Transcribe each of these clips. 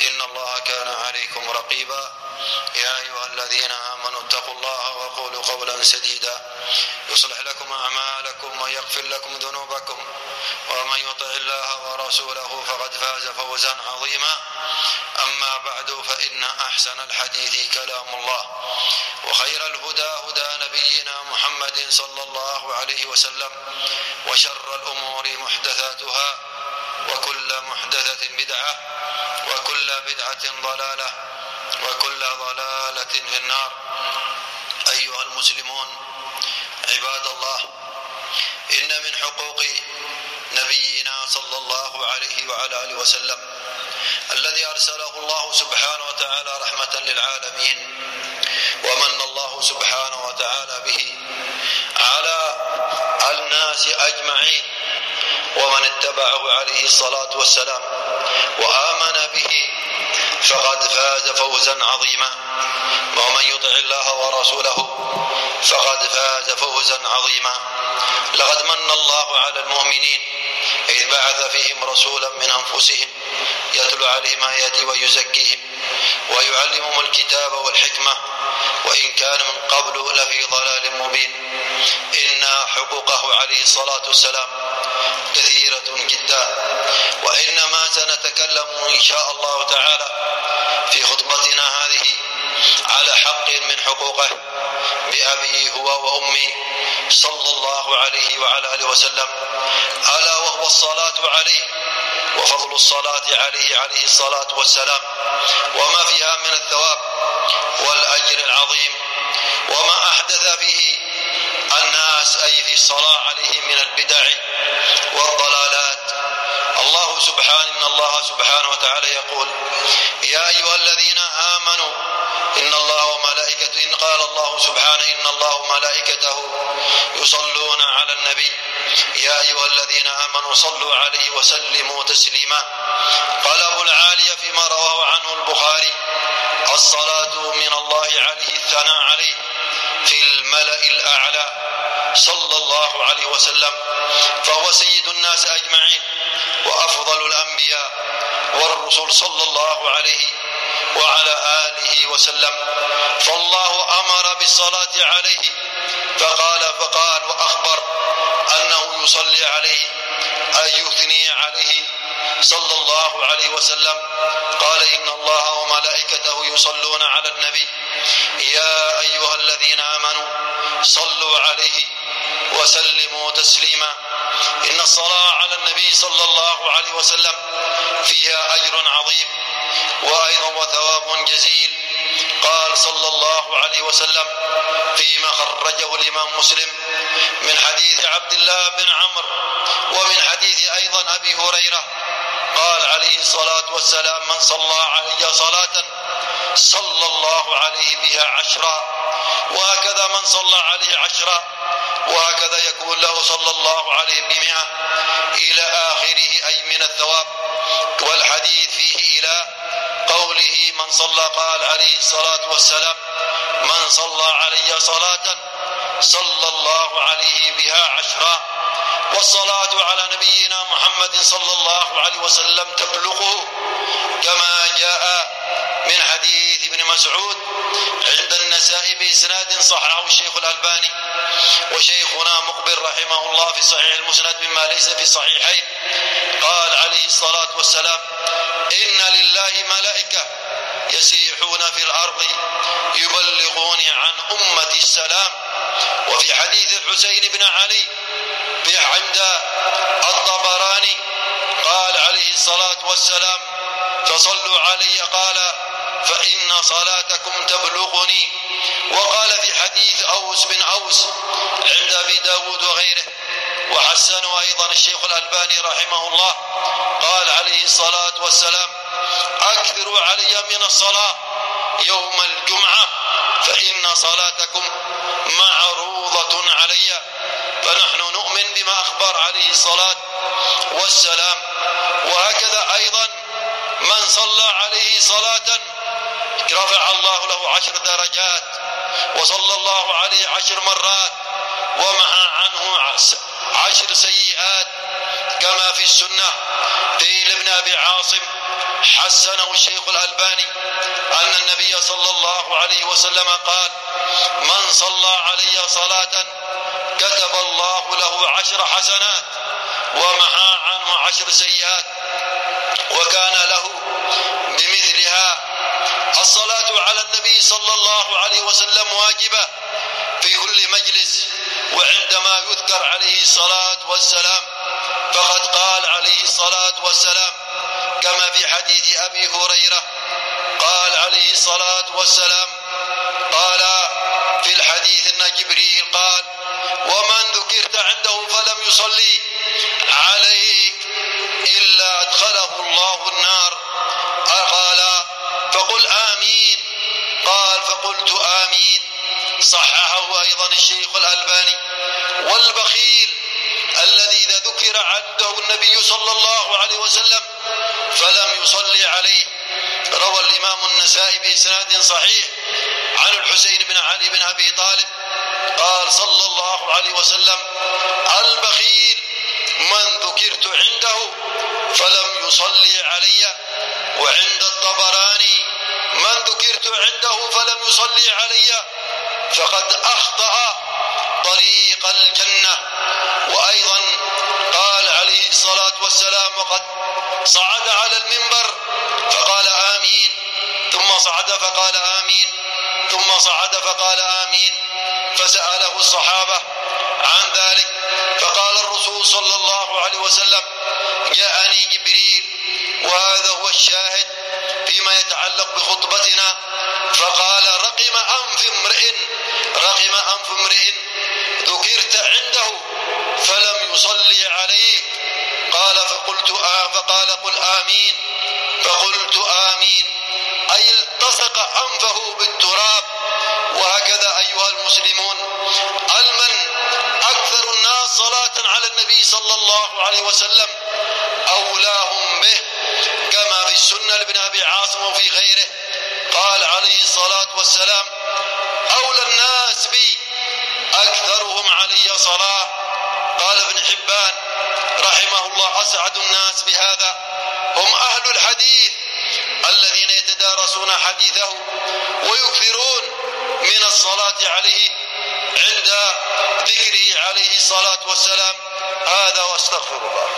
إن الله كان عليكم رقيبا. يا أيها الذين آمنوا اتقوا الله وقولوا قولا سديدا. يصلح لكم أعمالكم ويغفر لكم ذنوبكم. ومن يطع الله ورسوله فقد فاز فوزا عظيما. أما بعد فإن أحسن الحديث كلام الله. وخير الهدى هدى نبينا محمد صلى الله عليه وسلم. وشر الأمور محدثاتها. وكل محدثة بدعة. بدعة ضلالة وكل ضلالة في النار. أيها المسلمون عباد الله إن من حقوق نبينا صلى الله عليه وعلى آله وسلم الذي أرسله الله سبحانه وتعالى رحمة للعالمين ومن الله سبحانه وتعالى به على الناس أجمعين ومن اتبعه عليه الصلاة والسلام وآمن به فقد فاز فوزا عظيما. ومن يطع الله ورسوله فقد فاز فوزا عظيما. لقد من الله على المؤمنين إذ بعث فيهم رسولا من أنفسهم يتلو عليهم آياته ويزكيهم ويعلمهم الكتاب والحكمة. وإن كان من قبل لفي ضلال مبين. إن حقوقه عليه الصلاة والسلام وإنما سنتكلم إن شاء الله تعالى في خطبتنا هذه على حق من حقوقه بأبي هو وأمي صلى الله عليه وعلى آله وسلم. ألا وهو الصلاة عليه وفضل الصلاة عليه عليه الصلاة والسلام. وما فيها من الثواب والأجر العظيم. وما أحدث فيه الناس أي في الصلاة عليه من البدع والضلالات. الله سبحانه إن الله سبحانه وتعالى يقول يا أيها الذين آمنوا إن الله وملائكته إن قال الله سبحانه إن الله وملائكته يصلون على النبي. يا أيها الذين آمنوا صلوا عليه وسلموا تسليما. قال أبو العالية فيما رواه عنه البخاري الصلاة من الله عليه الثناء عليه. في الملأ الأعلى صلى الله عليه وسلم. فهو سيد الناس أجمعين. وأفضل الأنبياء والرسل صلى الله عليه وعلى آله وسلم. فالله أمر بالصلاة عليه فقال فقال وأخبر أنه يصلي عليه أي يثني عليه صلى الله عليه وسلم. قال إن الله وملائكته يصلون على النبي. يا أيها الذين آمنوا صلوا عليه وسلموا تسليما. إن الصلاة على النبي صلى الله عليه وسلم فيها أجر عظيم وأيضا وثواب جزيل. قال صلى الله عليه وسلم فيما خرجه الإمام مسلم من حديث عبد الله بن عمرو ومن حديث أيضا أبي هريرة. قال عليه الصلاة والسلام من صلى علي صلاة صلى الله عليه بها عشرا. وهكذا من صلى عليه عشرا. وهكذا يكون له صلى الله عليه بمئة إلى آخره أي من الثواب والحديث فيه إلى قوله من صلى قال عليه الصلاة والسلام من صلى علي صلاة صلى الله عليه بها عشرا والصلاة على نبينا محمد صلى الله عليه وسلم تبلغه كما جاء من حديث ابن مسعود عند النساء بإسناد صححه الشيخ الألباني. وشيخنا مقبل رحمه الله في صحيح المسند مما ليس في صحيحين. قال عليه الصلاة والسلام إن لله ملائكة يسيحون في الأرض يبلغون عن أمة السلام. وفي حديث الحسين بن علي عند الطبراني قال عليه الصلاة والسلام فصلوا علي قال فإن صلاتكم تبلغني حديث أوس بن أوس عند أبي داود وغيره وحسنه أيضا الشيخ الألباني رحمه الله قال عليه الصلاة والسلام أكثروا علي من الصلاة يوم الجمعة فإن صلاتكم معروضة علي. فنحن نؤمن بما أخبر عليه الصلاة والسلام. وهكذا أيضا من صلى عليه صلاة رفع الله له عشر درجات. وصلى الله عليه عشر مرات ومع عنه عشر سيئات كما في السنة. قيل ابن أبي عاصم حسنه الشيخ الألباني أن النبي صلى الله عليه وسلم قال من صلى علي صلاة كتب الله له عشر حسنات ومحى عنه عشر سيئات وكان له بمثلها الصلاة على النبي صلى الله عليه وسلم واجبة في كل مجلس وعندما يذكر عليه الصلاة والسلام فقد قال عليه الصلاة والسلام كما في حديث أبي هريرة قال عليه الصلاة والسلام قال في الحديث أن جبريل قال ومن ذكرت عنده فلم يصلي عليك إلا أدخله الله فقل آمين. قال فقلت آمين. صححه أيضا الشيخ الألباني. والبخيل الذي إذا ذكر عنده النبي صلى الله عليه وسلم فلم يصلي عليه. روى الإمام النسائي بإسناد صحيح عن الحسين بن علي بن أبي طالب. قال صلى الله عليه وسلم البخيل من ذكرت عنده فلم يصلي علي وعند الطبراني من ذكرت عنده فلم يصلي علي فقد أخطأ طريق الجنة. وأيضا قال عليه الصلاة والسلام وقد صعد على المنبر فقال آمين. ثم صعد فقال آمين. ثم صعد فقال آمين. فسأله الصحابة عن ذلك فقال الرسول صلى الله عليه وسلم جاءني جبريل وهذا هو الشاهد فيما يتعلق بخطبتنا فقال رقم أنف امرئ رقم أنف امرئ ذكرت عنده فلم يصلي عليك قال فقلت آه فقال قل آمين. فقلت آمين. أي التصق أنفه بالتراب. وهكذا أيها المسلمون المن أكثر الناس صلاة على النبي صلى الله عليه وسلم عليه الصلاة والسلام أولى الناس بي أكثرهم علي صلاة. قال ابن حبان رحمه الله أسعد الناس بهذا. هم أهل الحديث الذين يتدارسون حديثه ويكثرون من الصلاة عليه عند ذكره عليه الصلاة والسلام. هذا وأستغفر الله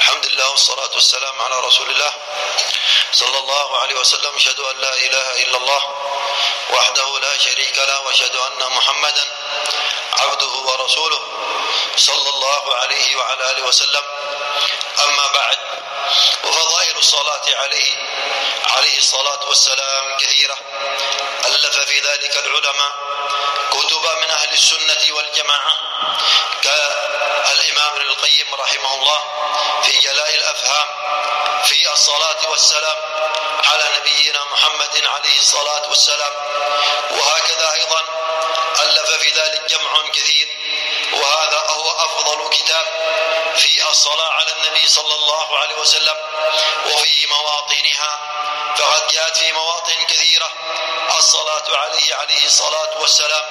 الحمد لله والصلاة والسلام على رسول الله صلى الله عليه وسلم. أشهد أن لا إله إلا الله وحده لا شريك له وأشهد أن محمدا عبده ورسوله صلى الله عليه وعلى آله وسلم. أما بعد وفضائل الصلاة عليه عليه الصلاة والسلام كثيرة. ألف في ذلك العلماء كتب من أهل السنة والجماعة. كالإمام ابن القيم رحمه الله في جلاء الأفهام في الصلاة والسلام على نبينا محمد عليه الصلاة والسلام. وهكذا أيضا ألف في ذلك جمع كثير وهذا هو أفضل كتاب في الصلاة على النبي صلى الله عليه وسلم وفي مواطنها. فقد جاءت في مواطن كثيرة الصلاة عليه عليه الصلاة والسلام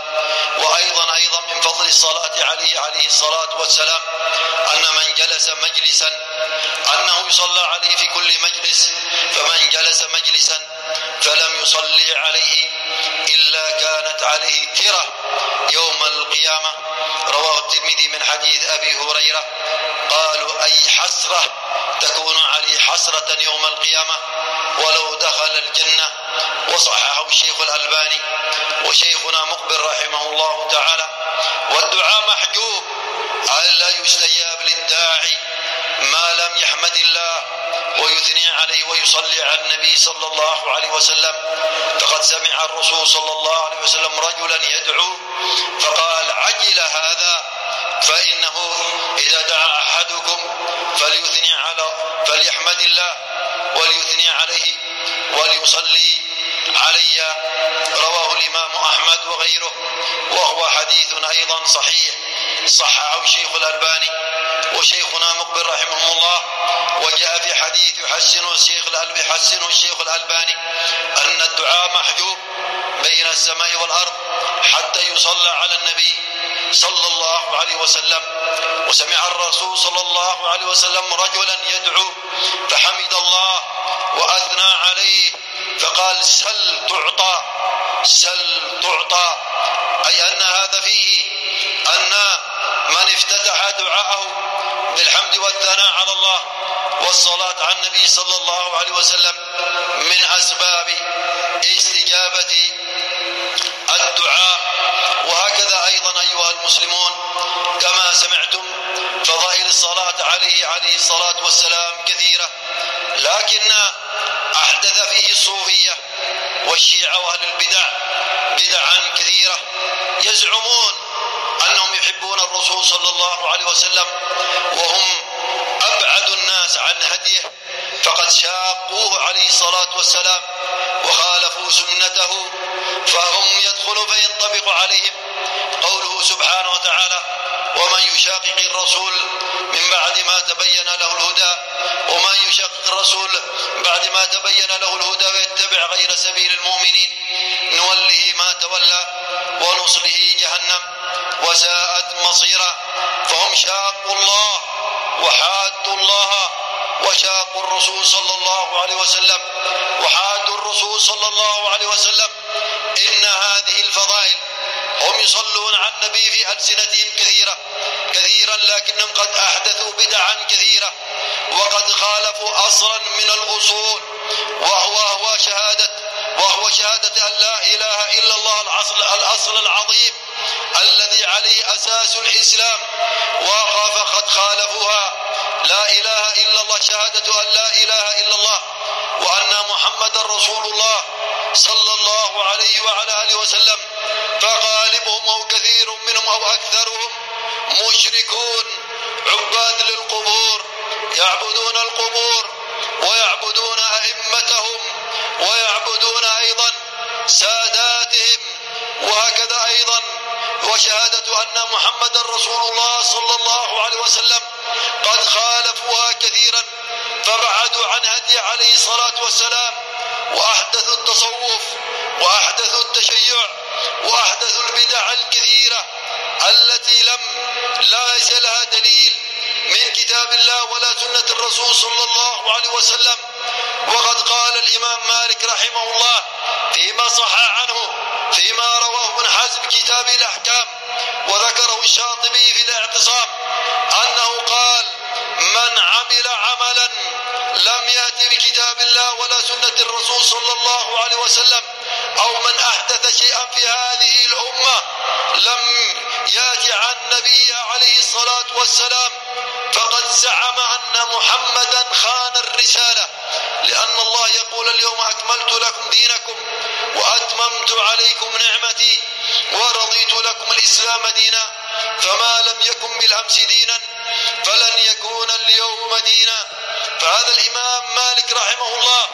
وأيضا أيضا من فضل الصلاة عليه عليه الصلاة والسلام أن من جلس مجلسا أنه يصلى عليه في كل مجلس فمن جلس مجلسا فلم يصلي عليه إلا كانت عليه ترة يوم القيامة. رواه الترمذي من حديث أبي هريرة قالوا أي حسرة تكون عليه حسرة يوم القيامة ولو دخل الجنة؟ وصححه الشيخ الألباني وشيخنا مقبل رحمه الله تعالى. والدعاء محجوب. ألا يستجاب للداعي ما لم يحمد الله ويثني عليه ويصلي على النبي صلى الله عليه وسلم؟ فقد سمع الرسول صلى الله عليه وسلم رجلا يدعو فقال عجل هذا فإنه إذا دعا أحدكم فليثني على فليحمد الله وليثني عليه وليصلي علي رواه الإمام أحمد وغيره وهو حديث أيضا صحيح. صححه الشيخ الألباني وشيخنا مقبل رحمه الله وجاء في حديث يحسن الشيخ يحسن الشيخ الألباني أن الدعاء محجوب بين السماء والأرض حتى يصلى على النبي صلى الله عليه وسلم. وسمع الرسول صلى الله عليه وسلم رجلا يدعو فحمد الله وأثنى عليه. فقال سل تعطى سل تعطى. أي أن هذا فيه أن من افتتح دعاءه بالحمد والثناء على الله والصلاة على النبي صلى الله عليه وسلم من أسباب استجابة الدعاء. وهكذا أيضا أيها المسلمون كما سمعتم فضائل الصلاة عليه عليه الصلاة والسلام كثيرة. لكن فيه الصوفية والشيعة وأهل البدع بدعا كثيرة يزعمون أنهم يحبون الرسول صلى الله عليه وسلم وهم أبعد الناس عن هديه فقد شاقوه عليه الصلاة والسلام وخالفوا سنته فهم يدخل فينطبق عليهم قوله سبحانه وتعالى ومن يشاقق الرسول من بعد ما تبين له الهدى ومن يشاقق الرسول بعد ما تبين له الهدى ويتبع غير سبيل المؤمنين. نوله ما تولى ونصله جهنم. وساءت مصيرا. فهم شاقوا الله وحادوا الله وشاقوا الرسول صلى الله عليه وسلم. وحادوا الرسول صلى الله عليه وسلم. إن هذه الفضائل هم يصلون على النبي في ألسنتهم كثيرة. كثيرا لكنهم قد كثيرة وقد خالفوا أصلا من الأصول وهو هو شهادة وهو شهادة أن لا إله إلا الله الأصل, الأصل العظيم الذي عليه أساس الإسلام. وقف قد خالفوها. لا إله إلا الله شهادة أن لا إله إلا الله وأن محمد رسول الله صلى الله عليه وعلى آله وسلم. فغالبهم أو كثير منهم أو أكثرهم مشركون. عباد للقبور يعبدون القبور ويعبدون أئمتهم ويعبدون أيضا ساداتهم وهكذا أيضا وشهادة أن محمد رسول الله صلى الله عليه وسلم قد خالفوها كثيرا فبعدوا عن هدي عليه الصلاة والسلام وأحدثوا التصوف وأحدثوا التشيع وأحدثوا البدع الكثيرة التي لم لا ليس لها دليل من كتاب الله ولا سنة الرسول صلى الله عليه وسلم. وقد قال الإمام مالك رحمه الله فيما صح عنه فيما رواه ابن حزم كتاب الأحكام وذكره الشاطبي في الاعتصام أنه قال من عمل عملا لم يأتي بكتاب الله ولا سنة الرسول صلى الله عليه وسلم أو من أحدث شيئا في هذه الأمة لم يأتي عن النبي عليه الصلاة والسلام فقد زعم أن محمدا خان الرسالة لأن الله يقول اليوم أكملت لكم دينكم وأتممت عليكم نعمتي ورضيت لكم الإسلام دينا فما لم يكن بالأمس دينا فلن يكون اليوم دينا. فهذا الإمام مالك رحمه الله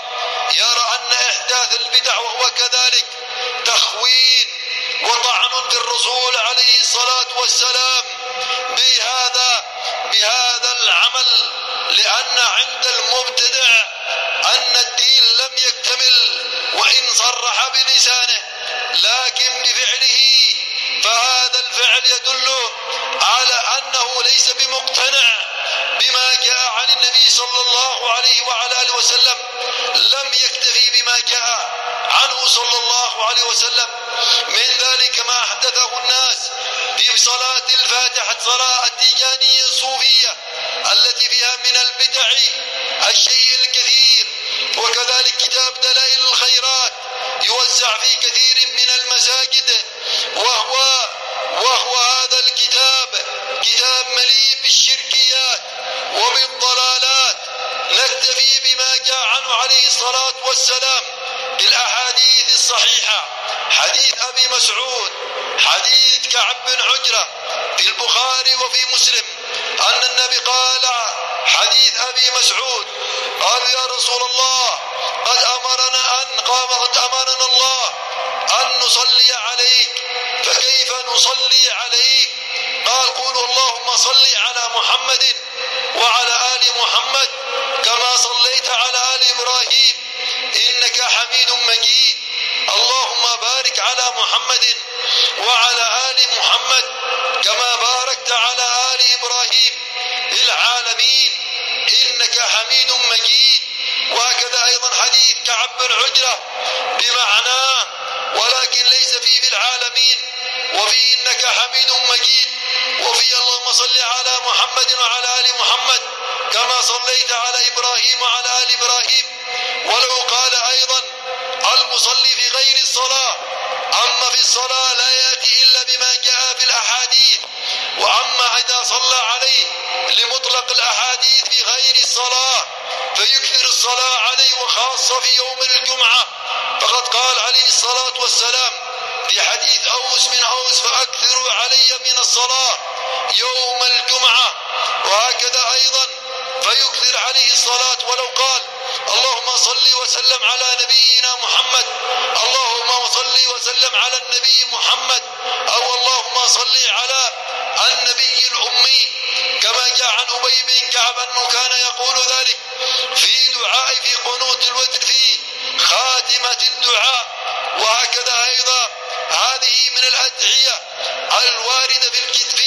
يرى أن إحداث البدع وهو كذلك تخوين وطعن في الرسول عليه الصلاة والسلام بهذا بهذا العمل لأن عند المبتدع أن الدين لم يكتمل وإن صرح بلسانه لكن بفعله. فهذا الفعل يدل على أنه ليس بمقتنع بما جاء عن النبي صلى الله عليه وعلى آله وسلم لم يكتفي بما جاء عنه صلى الله عليه وسلم. من ذلك ما أحدثه الناس في صلاة الفاتحة صلاة التيجانية الصوفية التي فيها من البدع الشيء الكثير. وكذلك كتاب دلائل الخيرات يوزع في كثير من المساجد. وهو وهو هذا الكتاب كتاب مليء بالشركيات وبالضلالات. نكتفي بما جاء عنه عليه الصلاة والسلام بالأحاديث الصحيحة حديث أبي مسعود حديث كعب بن عجرة في البخاري وفي مسلم أن النبي قال حديث أبي مسعود قالوا يا رسول الله قد أمرنا أن قام قد أمرنا الله أن نصلي عليك فكيف نصلي عليك؟ قال قولوا اللهم صل على محمد وعلى آل محمد كما صليت على آل إبراهيم إنك حميد مجيد. اللهم بارك على محمد وعلى آل محمد كما باركت على آل إبراهيم للعالمين إنك حميد مجيد. وهكذا أيضا حديث كعب بن عجرة بمعناه ولكن ليس فيه في العالمين. وفي إنك حميد مجيد. وفي اللهم صل على محمد وعلى آل محمد كما صليت على إبراهيم وعلى آل إبراهيم. ولو قال أيضا المصلي في غير الصلاة أما في الصلاة لا يأتي إلا بما جاء في الأحاديث وأما إذا صلى عليه لمطلق الأحاديث في غير الصلاة فيكثر الصلاة عليه وخاصة في يوم الجمعة. فقد قال عليه الصلاة والسلام في حديث أوس من أوس فأكثروا علي من الصلاة يوم الجمعة. وهكذا أيضا فيكثر عليه الصلاة. ولو قال اللهم صل وسلم على نبينا محمد. اللهم صل وسلم على النبي محمد. أو اللهم صل على النبي الأمي. كما جاء عن أبي بن كعب أنه كان يقول ذلك في دعاء في قنوت الوتر في خاتمة الدعاء. وهكذا أيضا هذه من الأدعية الواردة في الكتب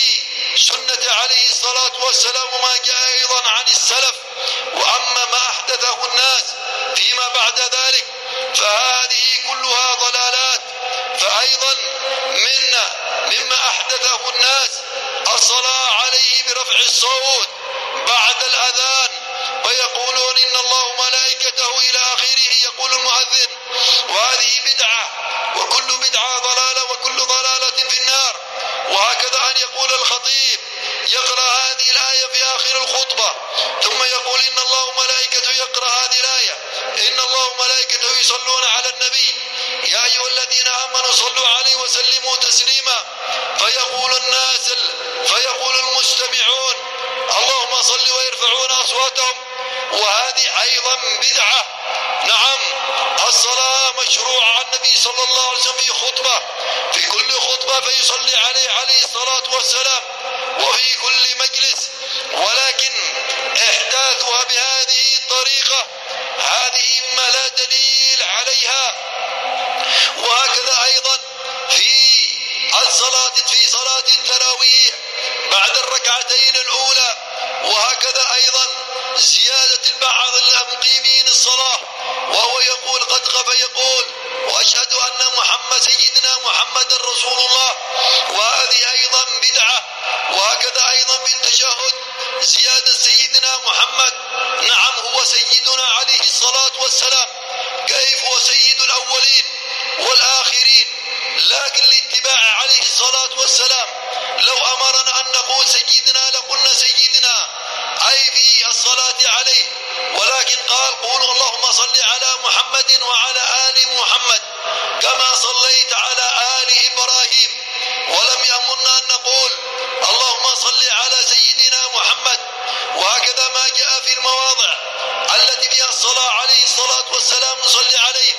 سنة عليه الصلاة والسلام. وما جاء أيضا عن السلف. وأما ما أحدثه الناس فيما بعد ذلك فهذه كلها ضلالات. فأيضا منا مما أحدثه الناس الصلاة عليه برفع الصوت بعد الأذان ويقولون إن الله ملائكته إلى آخره يقول المؤذن وهذه بدعة وكل بدعة ضلالة وكل ضلالة في النار. وهكذا أن يقول الخطيب يقرأ هذه الآية في آخر الخطبة ثم يقول إن الله ملائكته يقرأ هذه الآية إن الله ملائكته يصلون على النبي. يا أيها الذين آمنوا صلوا عليه وسلموا تسليما. فيقول الناس فيقول المستمعون اللهم صل ويرفعون أصواتهم. وهذه أيضا بدعة. نعم الصلاة مشروعة عن النبي صلى الله عليه وسلم في خطبة في كل خطبة فيصلي عليه عليه الصلاة والسلام. وفي كل مجلس ولكن إحداثها بهذه الطريقة هذه ما لا دليل عليها. وهكذا أيضا في الصلاة في صلاة التراويح بعد الركعتين الأولى وهكذا أيضا زيادة بعض المقيمين الصلاة وهو يقول قد خف يقول وأشهد أن محمد سيدنا محمد رسول الله وهذه أيضا بدعة وهكذا أيضا في التشهد زيادة سيدنا محمد. نعم هو سيدنا عليه الصلاة والسلام. كيف هو سيد الأولين والآخرين؟ لكن لاتباع عليه الصلاة والسلام لو أمرنا أن نقول سيدنا لقلنا سيدنا. أي في الصلاة عليه ولكن قال قولوا اللهم صل على محمد وعلى آل محمد كما صليت على آل إبراهيم. ولم يأمرنا أن نقول اللهم صل على سيدنا محمد. وهكذا ما جاء في المواضع التي فيها الصلاة عليه الصلاة والسلام نصلي عليه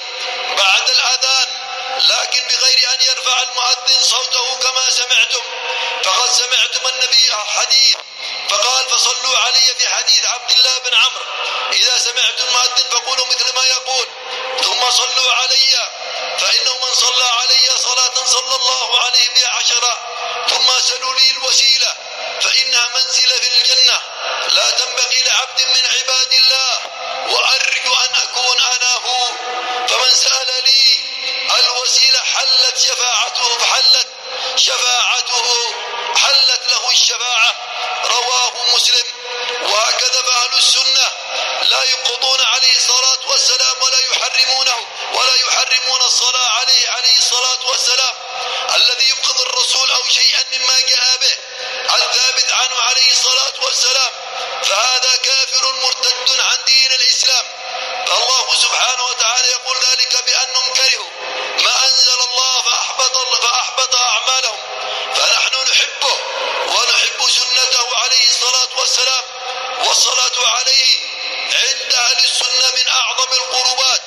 بعد الأذان لكن بغير أن يرفع المؤذن صوته كما سمعتم. فقد سمعتم النبي حديث فقال فصلوا علي في حديث عبد الله بن عمرو إذا سمعتم المؤذن فقولوا مثل ما يقول ثم صلوا علي. فإنه من صلى علي صلاة صلى الله عليه بها عشرة ثم سلوا لي الوسيلة. والسلام والصلاة عليه عند أهل السنة من أعظم القربات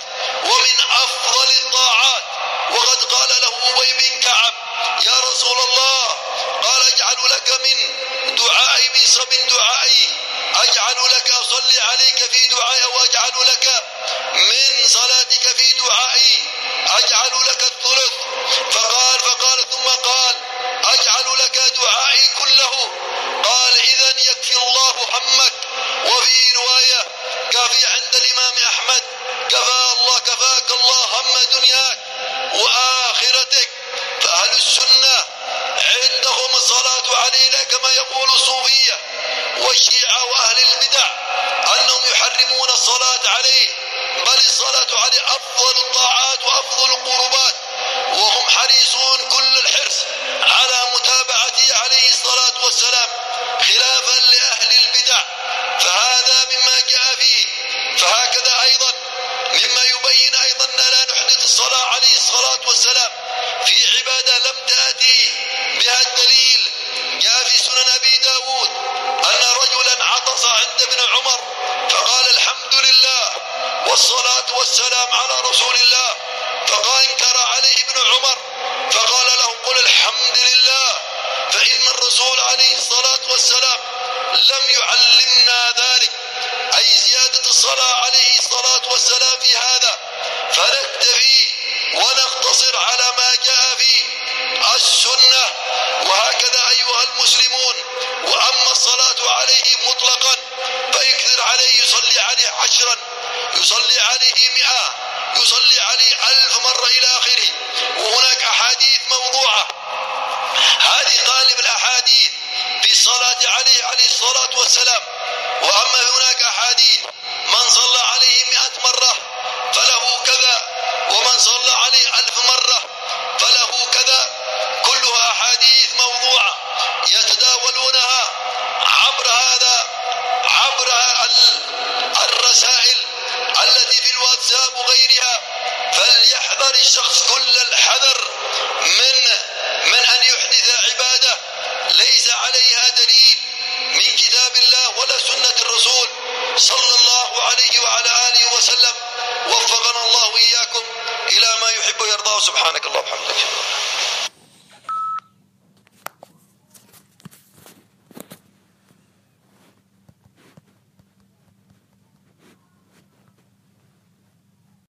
ومن أفضل الطاعات. وقد قال له أبي بن كعب يا رسول الله قال اجعل لك من دعائي من دعائي. أجعل لك أصلي عليك في دعائي وأجعل لك من صلاتك في دعائي. أجعل لك الثلث. فقال فقال ثم قال أجعل لك دعائي كله قال إذا يكفي الله همك وفي رواية كافي عند الإمام أحمد كفى الله كفاك الله هم دنياك وآخرتك فأهل السنة عندهم علينا كما يقول الصوفية والشيعة وأهل البدع أنهم يحرمون الصلاة عليه بل الصلاة عليه أفضل الطاعات وأفضل القربات وهم حريصون كل الحرص على متابعته عليه الصلاة والسلام خلافا لأهل البدع. فهذا مما جاء فيه. فهكذا أيضا مما يبين أيضا أن لا نحدث الصلاة عليه الصلاة والسلام في عبادة لم تأتي بها الدليل جاء في سنن أبي داود أن رجلا عطس عند ابن عمر فقال الحمد لله والصلاة والسلام على رسول الله. فقال انكر عليه ابن عمر فقال له قل الحمد لله فإن الرسول عليه الصلاة والسلام لم يعلمنا ذلك. أي زيادة الصلاة عليه الصلاة والسلام في هذا فنكتفي ونقتصر على ما جاء عشرا يصلي عليه مئة يصلي عليه ألف مرة إلى آخره. وهناك أحاديث موضوعة. هذه غالب الأحاديث في الصلاة عليه عليه الصلاة والسلام.